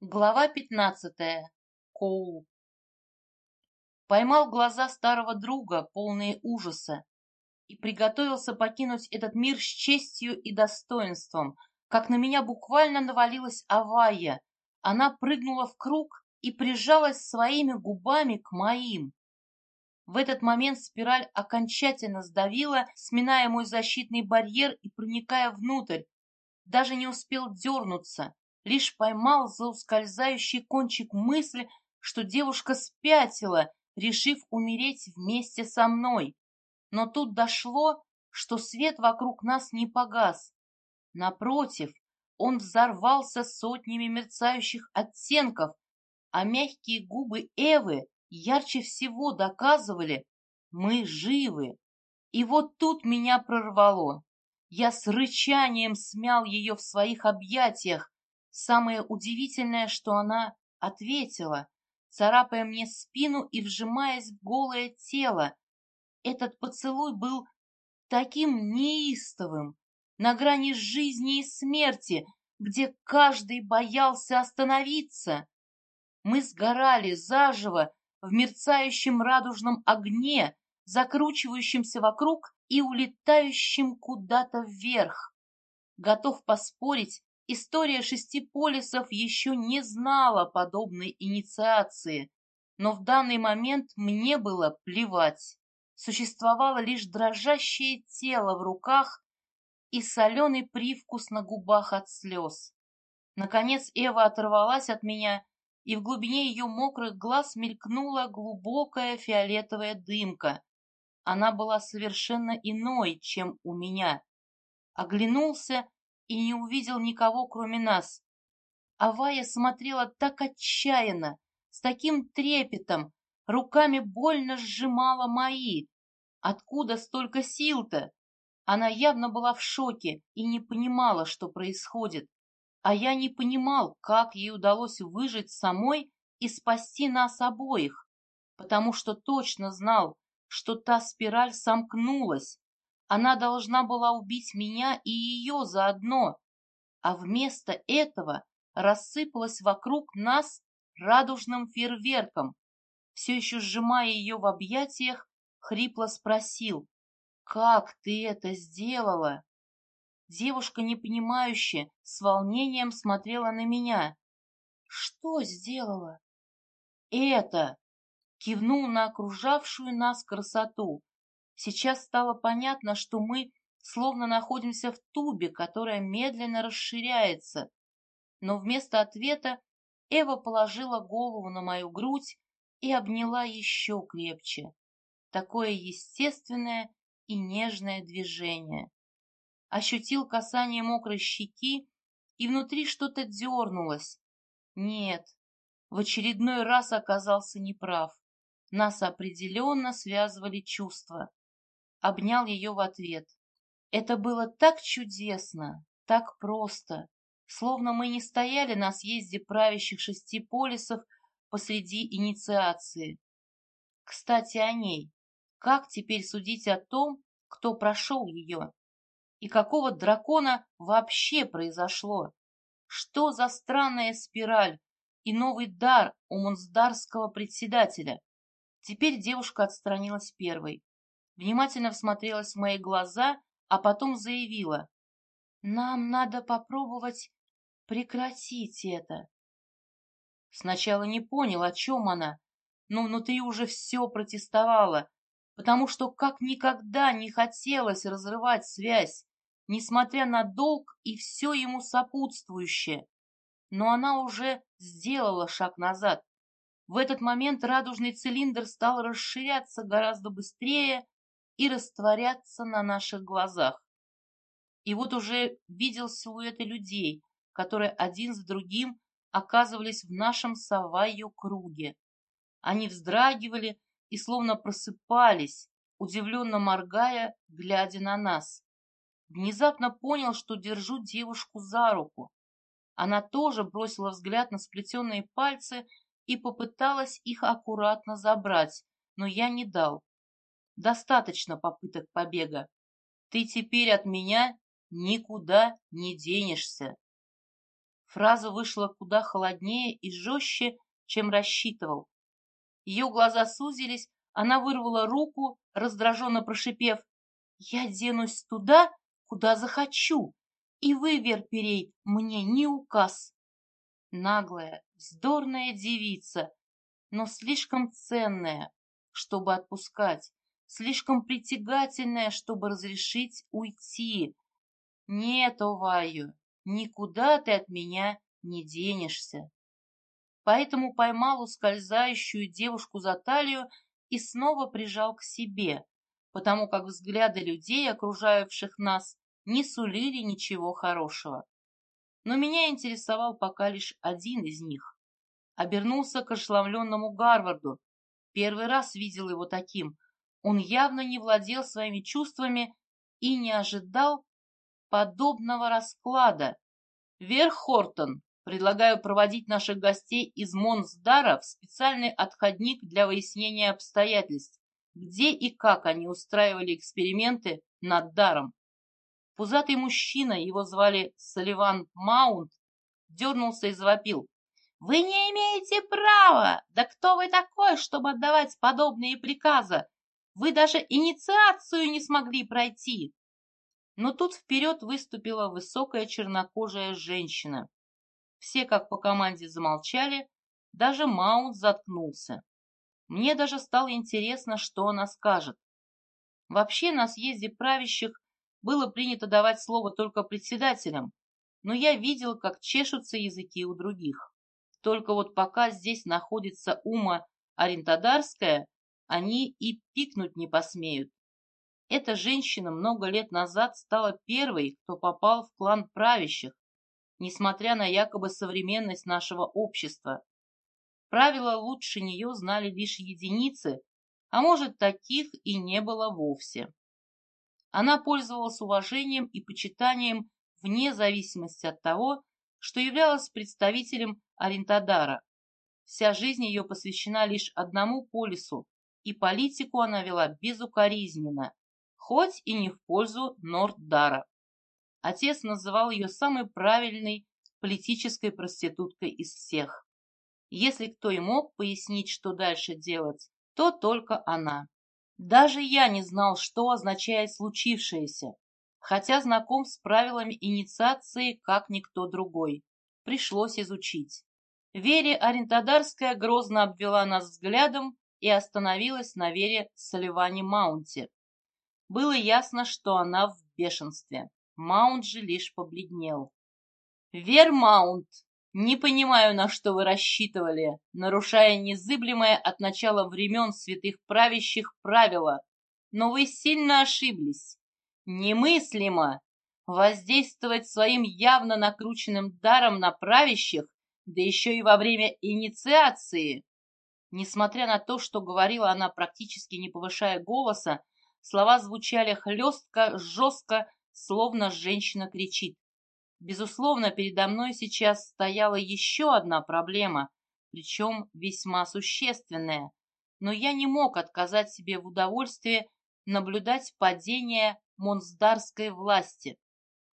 Глава пятнадцатая. Коул. Поймал глаза старого друга, полные ужаса, и приготовился покинуть этот мир с честью и достоинством, как на меня буквально навалилась авая. Она прыгнула в круг и прижалась своими губами к моим. В этот момент спираль окончательно сдавила, сминая мой защитный барьер и проникая внутрь. Даже не успел дернуться, лишь поймал за ускользающий кончик мысли, что девушка спятила, решив умереть вместе со мной. Но тут дошло, что свет вокруг нас не погас. Напротив, он взорвался сотнями мерцающих оттенков, а мягкие губы Эвы ярче всего доказывали «мы живы». И вот тут меня прорвало. Я с рычанием смял ее в своих объятиях, Самое удивительное, что она ответила, царапая мне спину и вжимаясь в голое тело. Этот поцелуй был таким неистовым, на грани жизни и смерти, где каждый боялся остановиться. Мы сгорали заживо в мерцающем радужном огне, закручивающемся вокруг и улетающем куда-то вверх. Готов поспорить, История шести полисов еще не знала подобной инициации, но в данный момент мне было плевать. Существовало лишь дрожащее тело в руках и соленый привкус на губах от слез. Наконец Эва оторвалась от меня, и в глубине ее мокрых глаз мелькнула глубокая фиолетовая дымка. Она была совершенно иной, чем у меня. Оглянулся и не увидел никого, кроме нас. Авая смотрела так отчаянно, с таким трепетом, руками больно сжимала мои. Откуда столько сил-то? Она явно была в шоке и не понимала, что происходит. А я не понимал, как ей удалось выжить самой и спасти нас обоих, потому что точно знал, что та спираль сомкнулась, она должна была убить меня и ее заодно, а вместо этого рассыпалась вокруг нас радужным фейерверком. Все еще сжимая ее в объятиях, хрипло спросил, «Как ты это сделала?» Девушка, непонимающе, с волнением смотрела на меня. «Что сделала?» «Это!» — кивнул на окружавшую нас красоту. Сейчас стало понятно, что мы словно находимся в тубе, которая медленно расширяется. Но вместо ответа Эва положила голову на мою грудь и обняла еще крепче. Такое естественное и нежное движение. Ощутил касание мокрой щеки, и внутри что-то дернулось. Нет, в очередной раз оказался неправ. Нас определенно связывали чувства обнял ее в ответ. Это было так чудесно, так просто, словно мы не стояли на съезде правящих шести полисов посреди инициации. Кстати, о ней. Как теперь судить о том, кто прошел ее? И какого дракона вообще произошло? Что за странная спираль и новый дар у монсдарского председателя? Теперь девушка отстранилась первой внимательно всмотрелась в мои глаза, а потом заявила. «Нам надо попробовать прекратить это». Сначала не понял, о чем она, но внутри уже все протестовало, потому что как никогда не хотелось разрывать связь, несмотря на долг и все ему сопутствующее. Но она уже сделала шаг назад. В этот момент радужный цилиндр стал расширяться гораздо быстрее, и растворяться на наших глазах. И вот уже видел силуэты людей, которые один с другим оказывались в нашем Савайо круге. Они вздрагивали и словно просыпались, удивленно моргая, глядя на нас. Внезапно понял, что держу девушку за руку. Она тоже бросила взгляд на сплетенные пальцы и попыталась их аккуратно забрать, но я не дал. Достаточно попыток побега. Ты теперь от меня никуда не денешься. Фраза вышла куда холоднее и жестче, чем рассчитывал. Ее глаза сузились, она вырвала руку, раздраженно прошипев, «Я денусь туда, куда захочу, и вы, Верперей, мне не указ». Наглая, вздорная девица, но слишком ценная, чтобы отпускать, слишком притягательная, чтобы разрешить уйти. Нет, Оваю, никуда ты от меня не денешься. Поэтому поймал ускользающую девушку за талию и снова прижал к себе, потому как взгляды людей, окружающих нас, не сулили ничего хорошего. Но меня интересовал пока лишь один из них. Обернулся к ошеломленному Гарварду. Первый раз видел его таким. Он явно не владел своими чувствами и не ожидал подобного расклада. Верх Хортон, предлагаю проводить наших гостей из Монсдара в специальный отходник для выяснения обстоятельств, где и как они устраивали эксперименты над даром. Пузатый мужчина, его звали Салливан Маунт, дернулся и завопил. «Вы не имеете права! Да кто вы такой, чтобы отдавать подобные приказы? Вы даже инициацию не смогли пройти!» Но тут вперед выступила высокая чернокожая женщина. Все, как по команде, замолчали, даже Маунт заткнулся. Мне даже стало интересно, что она скажет. Вообще на съезде правящих было принято давать слово только председателям, но я видел, как чешутся языки у других. Только вот пока здесь находится Ума Орентодарская, они и пикнуть не посмеют. Эта женщина много лет назад стала первой, кто попал в клан правящих, несмотря на якобы современность нашего общества. Правила лучше нее знали лишь единицы, а может, таких и не было вовсе. Она пользовалась уважением и почитанием вне зависимости от того, что являлась представителем Орентадара. Вся жизнь ее посвящена лишь одному полису, и политику она вела безукоризненно, хоть и не в пользу Норддара. Отец называл ее самой правильной политической проституткой из всех. Если кто и мог пояснить, что дальше делать, то только она. Даже я не знал, что означает случившееся, хотя знаком с правилами инициации, как никто другой. Пришлось изучить. Вере Орентодарская грозно обвела нас взглядом и остановилась на Вере Соливане Маунте. Было ясно, что она в бешенстве. Маунт же лишь побледнел. «Вермаунт, не понимаю, на что вы рассчитывали, нарушая незыблемое от начала времен святых правящих правила, но вы сильно ошиблись. Немыслимо воздействовать своим явно накрученным даром на правящих, да еще и во время инициации». Несмотря на то, что говорила она практически не повышая голоса, Слова звучали хлестко, жестко, словно женщина кричит. Безусловно, передо мной сейчас стояла еще одна проблема, причем весьма существенная. Но я не мог отказать себе в удовольствии наблюдать падение монсдарской власти.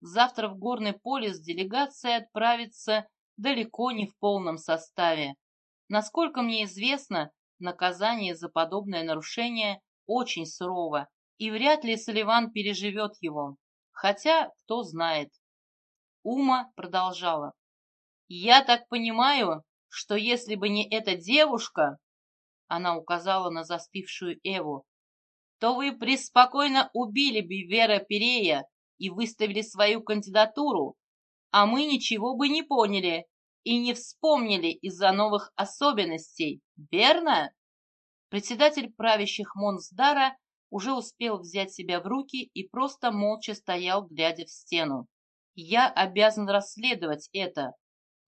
Завтра в Горный полис делегация отправится далеко не в полном составе. Насколько мне известно, наказание за подобное нарушение очень сурово, и вряд ли Соливан переживет его. Хотя, кто знает. Ума продолжала. «Я так понимаю, что если бы не эта девушка, она указала на застывшую Эву, то вы преспокойно убили бы Вера Перея и выставили свою кандидатуру, а мы ничего бы не поняли и не вспомнили из-за новых особенностей, верно?» Председатель правящих Монсдара уже успел взять себя в руки и просто молча стоял, глядя в стену. Я обязан расследовать это,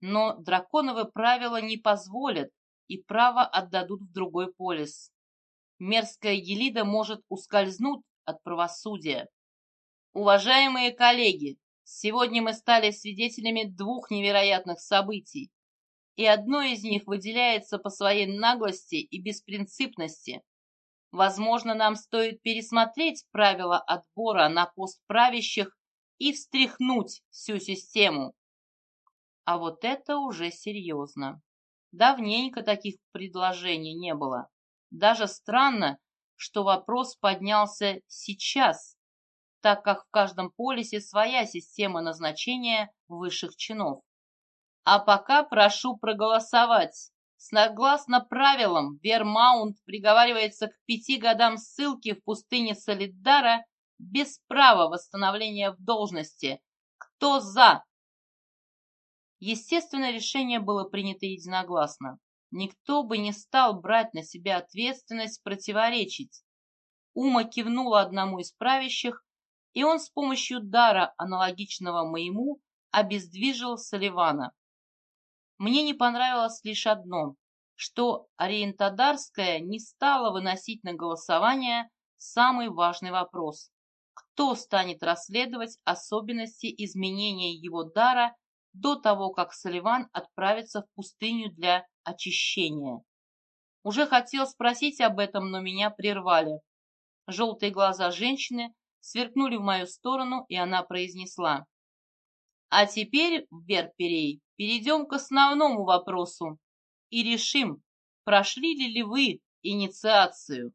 но драконовы правила не позволят и право отдадут в другой полис. Мерзкая Елида может ускользнуть от правосудия. Уважаемые коллеги, сегодня мы стали свидетелями двух невероятных событий и одно из них выделяется по своей наглости и беспринципности. Возможно, нам стоит пересмотреть правила отбора на пост правящих и встряхнуть всю систему. А вот это уже серьезно. Давненько таких предложений не было. Даже странно, что вопрос поднялся сейчас, так как в каждом полисе своя система назначения высших чинов. А пока прошу проголосовать. Согласно правилам, Вермаунт приговаривается к пяти годам ссылки в пустыне Солидара без права восстановления в должности. Кто за? Естественное решение было принято единогласно. Никто бы не стал брать на себя ответственность противоречить. Ума кивнула одному из правящих, и он с помощью дара, аналогичного моему, обездвижил Соливана. Мне не понравилось лишь одно, что Ориентадарская не стала выносить на голосование самый важный вопрос. Кто станет расследовать особенности изменения его дара до того, как Соливан отправится в пустыню для очищения. Уже хотел спросить об этом, но меня прервали. Желтые глаза женщины сверкнули в мою сторону, и она произнесла. А теперь, Верперей, перейдем к основному вопросу и решим, прошли ли вы инициацию.